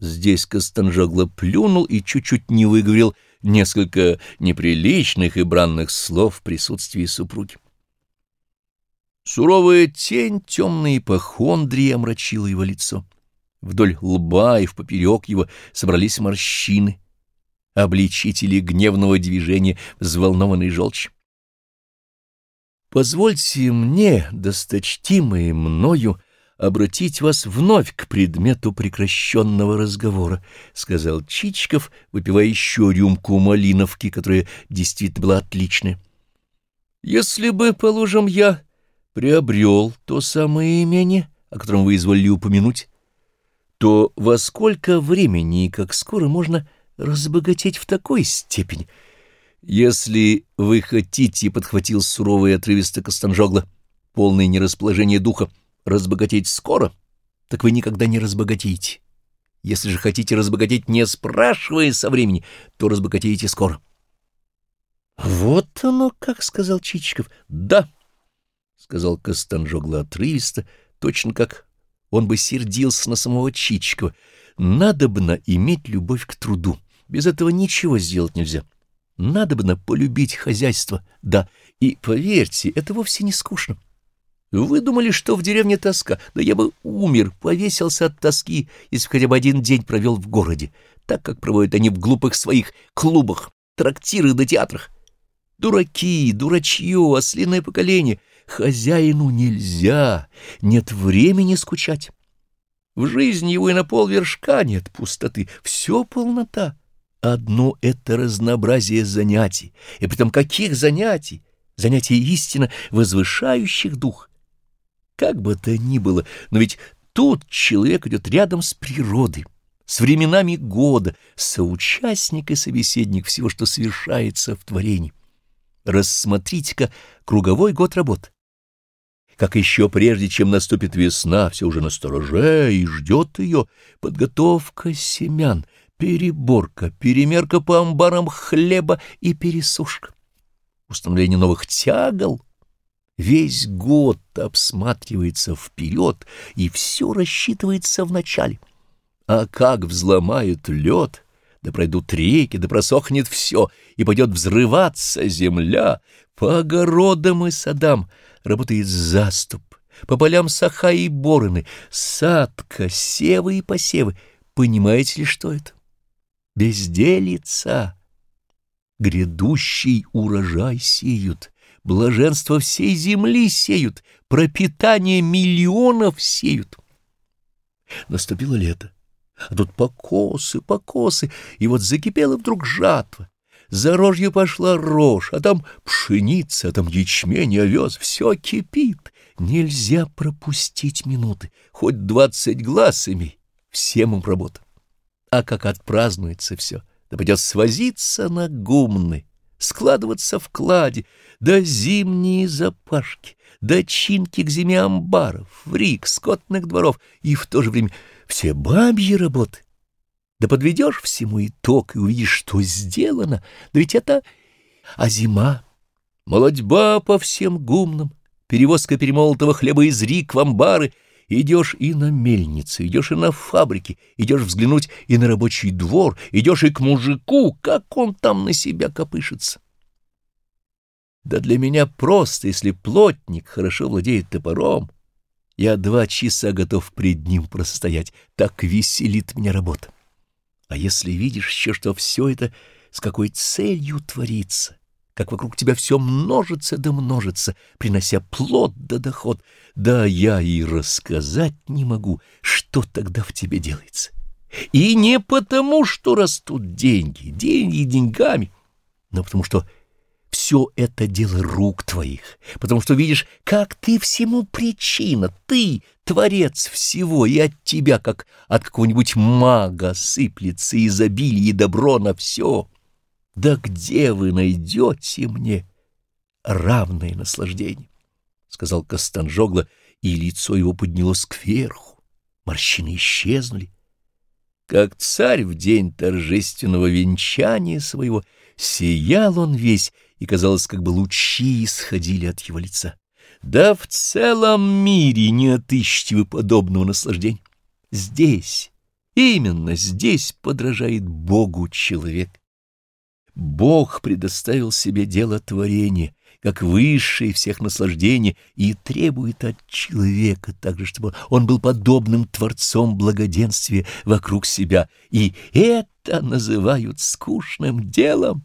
Здесь Костанжогло плюнул и чуть-чуть не выговорил несколько неприличных и бранных слов в присутствии супруги. Суровая тень темной ипохондрии омрачила его лицо. Вдоль лба и в поперек его собрались морщины, обличители гневного движения, взволнованной желчь. Позвольте мне, досточтимые мною, обратить вас вновь к предмету прекращенного разговора, — сказал Чичиков, выпивая еще рюмку малиновки, которая действительно была отличная. — Если бы, положим, я приобрел то самое имение, о котором вы изволили упомянуть, то во сколько времени и как скоро можно разбогатеть в такой степени? Если вы хотите, — подхватил суровый отрывисто Костанжогла, полное нерасположение духа, — разбогатеть скоро, так вы никогда не разбогатеете. Если же хотите разбогатеть, не спрашивая со времени, то разбогатеете скоро. — Вот оно как, — сказал Чичиков. — Да, — сказал Костанжогла отрывисто, точно как он бы сердился на самого Чичикова. Надобно иметь любовь к труду. Без этого ничего сделать нельзя. Надобно полюбить хозяйство, да, и, поверьте, это вовсе не скучно. Вы думали, что в деревне тоска, да я бы умер, повесился от тоски, если хотя бы один день провел в городе, так как проводят они в глупых своих клубах, трактирах да театрах. Дураки, дурачье, ослиное поколение. Хозяину нельзя, нет времени скучать. В жизни его и на полвершка нет пустоты, все полнота. Одно — это разнообразие занятий, и притом каких занятий? Занятия истинно возвышающих дух. Как бы то ни было, но ведь тут человек идет рядом с природой, с временами года, соучастник и собеседник всего, что совершается в творении. Рассмотрите-ка круговой год работ. Как еще прежде, чем наступит весна, все уже настороже и ждет ее подготовка семян, переборка, перемерка по амбарам хлеба и пересушка, установление новых тягол. Весь год обсматривается вперед, и все рассчитывается в начале. А как взломает лед — да пройдут реки, да просохнет все, и пойдет взрываться земля. По огородам и садам работает заступ, по полям саха и бороны, садка, севы и посевы. Понимаете ли, что это? Безделица. Грядущий урожай сеют, блаженство всей земли сеют, пропитание миллионов сеют. Наступило лето. А тут покосы, покосы, и вот закипела вдруг жатва. За рожью пошла рожь, а там пшеница, а там ячмень, овес, все кипит. Нельзя пропустить минуты, хоть двадцать глаз имей, всем им работа. А как отпразднуется все, да пойдет свозиться на гумны, складываться в кладе, да зимние запашки, да чинки к зиме амбаров, рик, скотных дворов, и в то же время все бабьи работы. Да подведешь всему итог и увидишь, что сделано. Да ведь это... А зима? Молодьба по всем гумнам, перевозка перемолотого хлеба из рик в амбары. Идешь и на мельнице, идешь и на фабрике, идешь взглянуть и на рабочий двор, идешь и к мужику, как он там на себя копышется. Да для меня просто, если плотник хорошо владеет топором, я два часа готов пред ним простоять. Так веселит меня работа. А если видишь еще, что все это с какой целью творится, как вокруг тебя все множится да множится, принося плод да доход, да я и рассказать не могу, что тогда в тебе делается. И не потому, что растут деньги, деньги деньгами, но потому что все это дело рук твоих, потому что видишь, как ты всему причина, ты — творец всего, и от тебя, как от какого-нибудь мага, сыплется изобилие и добро на все. Да где вы найдете мне равное наслаждение? — сказал Костанжогла, и лицо его поднялось кверху, морщины исчезнули. Как царь в день торжественного венчания своего сиял он весь, и, казалось, как бы лучи исходили от его лица. Да в целом мире не отыщете вы подобного наслаждения. Здесь Именно здесь подражает Богу человек. Бог предоставил себе дело творения, как высшее всех наслаждений, и требует от человека также, чтобы он был подобным Творцом благоденствия вокруг себя, и это называют скучным делом.